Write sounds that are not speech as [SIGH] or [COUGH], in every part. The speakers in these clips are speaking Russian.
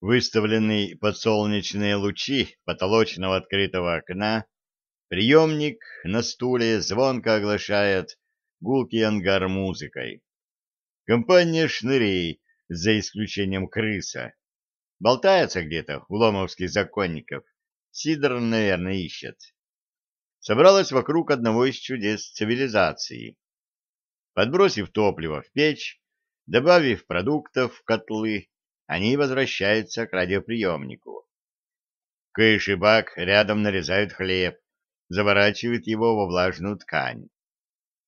выставленный под солнечные лучи потолочного открытого окна, приемник на стуле звонко оглашает гулкий ангар музыкой. Компания шнырей, за исключением крыса, болтается где-то у ломовских законников. Сидор, наверное, ищет. Собралась вокруг одного из чудес цивилизации. Подбросив топливо в печь, добавив продуктов в котлы, они возвращаются к радиоприемнику. Кыш и бак рядом нарезают хлеб, заворачивают его во влажную ткань.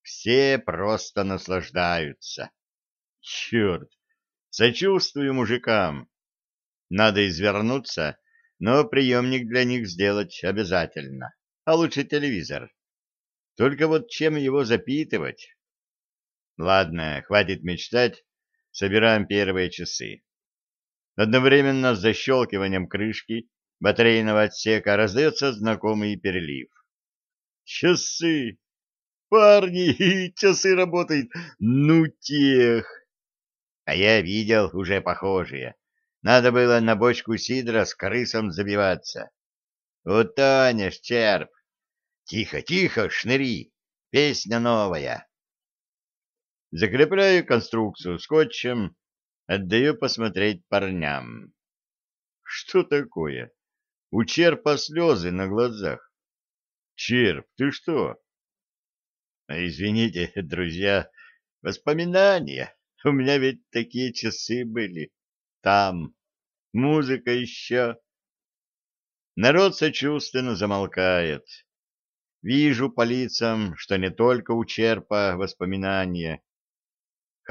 Все просто наслаждаются. Черт, сочувствую мужикам. Надо извернуться, но приемник для них сделать обязательно, а лучше телевизор. Только вот чем его запитывать? Ладно, хватит мечтать, собираем первые часы. Одновременно с защелкиванием крышки батарейного отсека раздается знакомый перелив. «Часы! Парни, [LAUGHS] часы работают! Ну тех!» А я видел уже похожие. Надо было на бочку сидра с крысом забиваться. «Утонешь, черп! Тихо, тихо, шныри! Песня новая!» Закрепляю конструкцию скотчем, Отдаю посмотреть парням. Что такое? У черпа слезы на глазах. Черп, ты что? Извините, [LAUGHS] друзья, воспоминания. У меня ведь такие часы были. Там. Музыка еще. Народ сочувственно замолкает. Вижу по лицам, что не только у черпа воспоминания,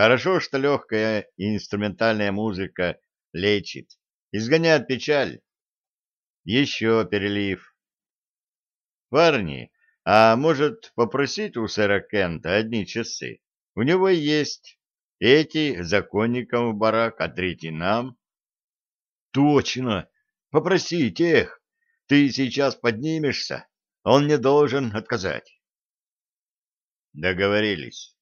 Хорошо, что легкая и инструментальная музыка лечит, изгоняет печаль. Еще перелив. Парни, а может попросить у сэра Кента одни часы? У него есть эти законникам в барак, а третий нам. Точно! Попроси тех. Ты сейчас поднимешься, он не должен отказать. Договорились.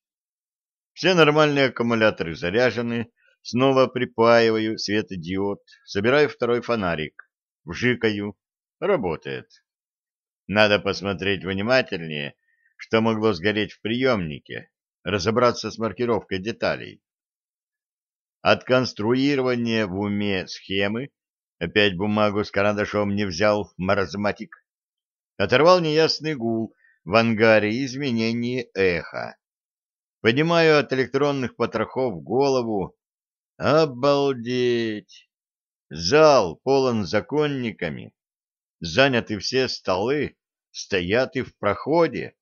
Все нормальные аккумуляторы заряжены. Снова припаиваю светодиод, собираю второй фонарик, вжикаю. Работает. Надо посмотреть внимательнее, что могло сгореть в приемнике, разобраться с маркировкой деталей. От конструирования в уме схемы опять бумагу с карандашом не взял маразматик. Оторвал неясный гул в ангаре изменения эха. Поднимаю от электронных потрохов голову. Обалдеть! Зал полон законниками. Заняты все столы, стоят и в проходе.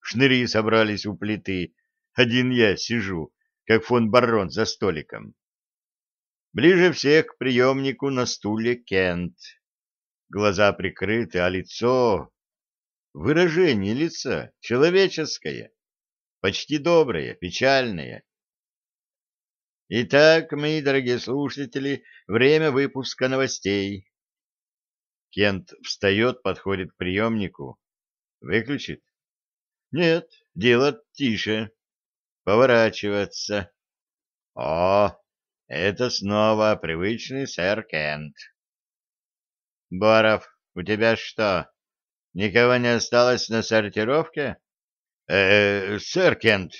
Шныри собрались у плиты. Один я сижу, как фон барон за столиком. Ближе всех к приемнику на стуле Кент. Глаза прикрыты, а лицо... Выражение лица человеческое почти добрые, печальные. Итак, мои дорогие слушатели, время выпуска новостей. Кент встает, подходит к приемнику. Выключит? Нет, дело тише. Поворачиваться. О, это снова привычный сэр Кент. Боров, у тебя что, никого не осталось на сортировке? Э, сэр Кент,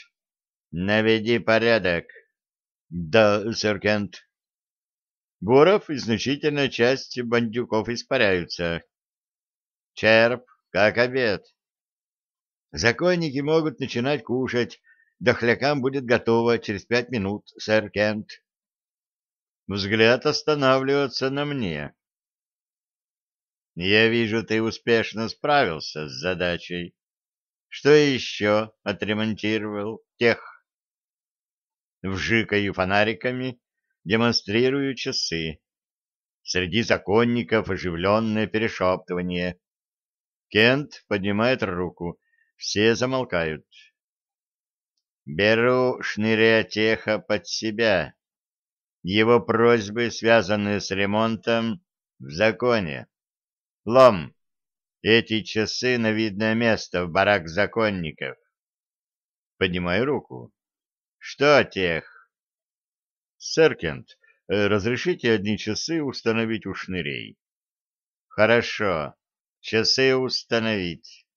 наведи порядок. Да, сэр Кент. Гуров и значительная часть бандюков испаряются. Черп, как обед. Законники могут начинать кушать. Дохлякам будет готово через пять минут, сэр Кент. Взгляд останавливается на мне. Я вижу, ты успешно справился с задачей. Что еще отремонтировал тех? Вжикаю фонариками, демонстрирую часы. Среди законников оживленное перешептывание. Кент поднимает руку. Все замолкают. Беру шныря теха под себя. Его просьбы, связанные с ремонтом, в законе. Лом, эти часы на видное место в барак законников. Поднимай руку. Что тех? Серкент, э, разрешите одни часы установить у шнырей. Хорошо. Часы установить.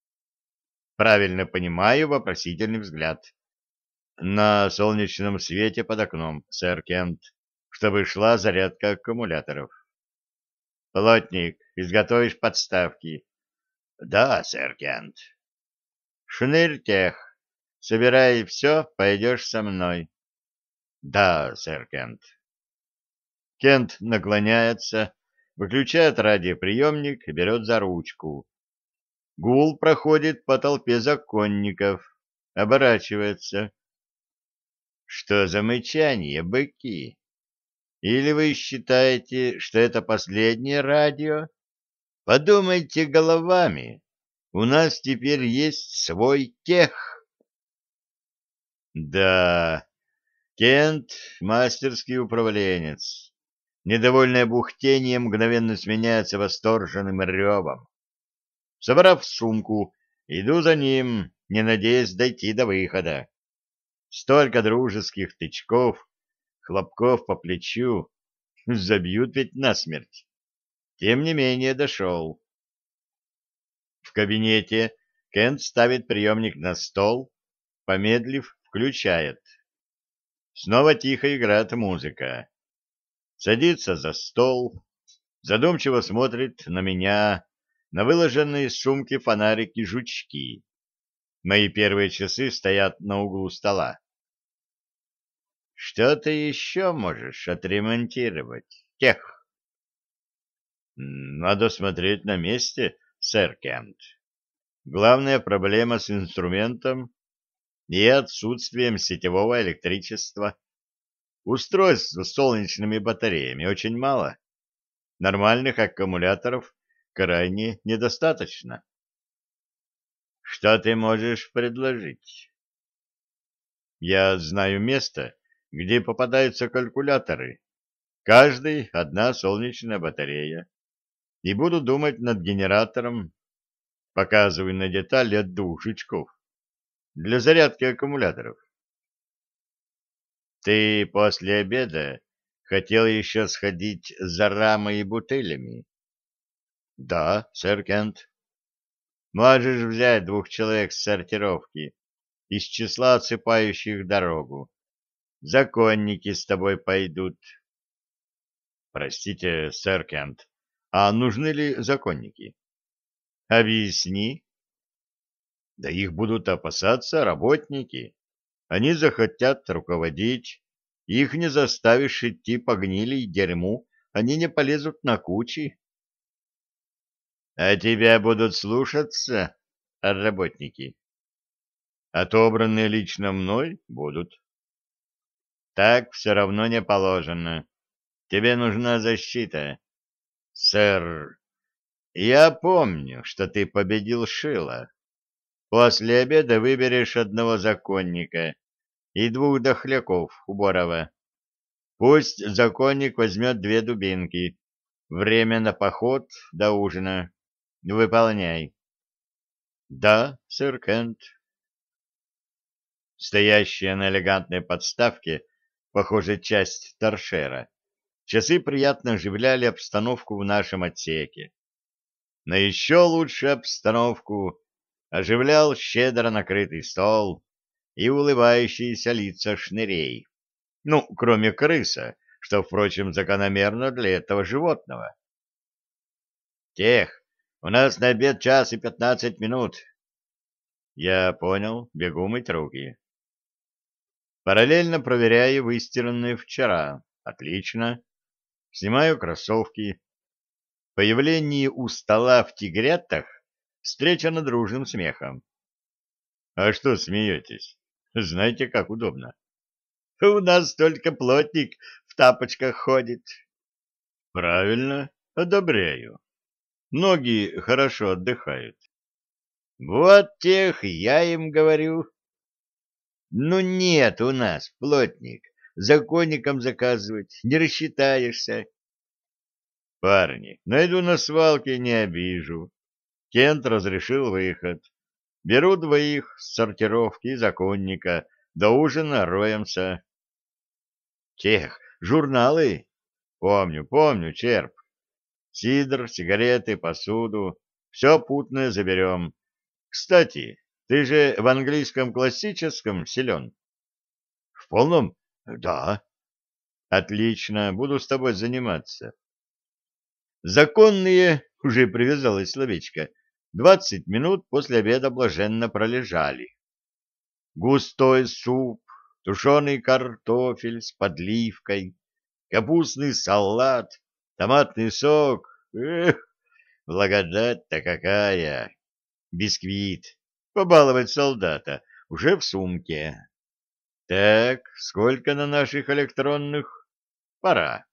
Правильно понимаю вопросительный взгляд. На солнечном свете под окном, сэр Кент, чтобы шла зарядка аккумуляторов. Плотник, изготовишь подставки. Да, сержант. Шныртех, собирай все, пойдешь со мной. Да, сержант. Кент наклоняется, выключает радиоприемник, берет за ручку. Гул проходит по толпе законников, оборачивается. Что за мычание, быки? Или вы считаете, что это последнее радио? Подумайте головами. У нас теперь есть свой тех. Да, Кент — мастерский управленец. Недовольное бухтение мгновенно сменяется восторженным ревом. Собрав сумку, иду за ним, не надеясь дойти до выхода. Столько дружеских тычков, хлопков по плечу. Забьют ведь насмерть. Тем не менее дошел. В кабинете Кент ставит приемник на стол, помедлив, включает. Снова тихо играет музыка. Садится за стол, задумчиво смотрит на меня, на выложенные из шумки фонарики жучки. Мои первые часы стоят на углу стола. Что ты еще можешь отремонтировать, тех? Надо смотреть на месте, сэр Кент. Главная проблема с инструментом и отсутствием сетевого электричества. Устройств с солнечными батареями очень мало. Нормальных аккумуляторов крайне недостаточно. Что ты можешь предложить? Я знаю место, где попадаются калькуляторы. Каждый одна солнечная батарея и буду думать над генератором. Показываю на детали от двух жучков. Для зарядки аккумуляторов. Ты после обеда хотел еще сходить за рамой и бутылями? Да, сэр Кент. Можешь взять двух человек с сортировки из числа отсыпающих дорогу. Законники с тобой пойдут. Простите, сэр Кент, а нужны ли законники? Объясни. Да их будут опасаться работники. Они захотят руководить. Их не заставишь идти по гнили и дерьму. Они не полезут на кучи. А тебя будут слушаться работники. Отобранные лично мной будут. Так все равно не положено. Тебе нужна защита. Сэр, я помню, что ты победил Шила. После обеда выберешь одного законника и двух дохляков у Борова. Пусть законник возьмет две дубинки. Время на поход до ужина. Выполняй. Да, сэр Кент. Стоящая на элегантной подставке, похоже, часть торшера, Часы приятно оживляли обстановку в нашем отсеке. Но еще лучше обстановку оживлял щедро накрытый стол и улыбающиеся лица шнырей. Ну, кроме крыса, что, впрочем, закономерно для этого животного. «Тех, у нас на обед час и пятнадцать минут». «Я понял, бегу мыть руки». Параллельно проверяю выстиранные вчера. Отлично снимаю кроссовки. Появление у стола в тигрятах встречено дружным смехом. А что смеетесь? Знаете, как удобно. У нас только плотник в тапочках ходит. Правильно, одобряю. Ноги хорошо отдыхают. Вот тех я им говорю. Ну нет у нас, плотник законникам заказывать, не рассчитаешься. Парни, найду на свалке, не обижу. Кент разрешил выход. Беру двоих с сортировки и законника. До ужина роемся. Тех, журналы? Помню, помню, черп. Сидр, сигареты, посуду. Все путное заберем. Кстати, ты же в английском классическом силен. В полном да. Отлично, буду с тобой заниматься. Законные, уже привязалось словечко, двадцать минут после обеда блаженно пролежали. Густой суп, тушеный картофель с подливкой, капустный салат, томатный сок. Эх, благодать-то какая! Бисквит. Побаловать солдата уже в сумке. Так, сколько на наших электронных? Пора.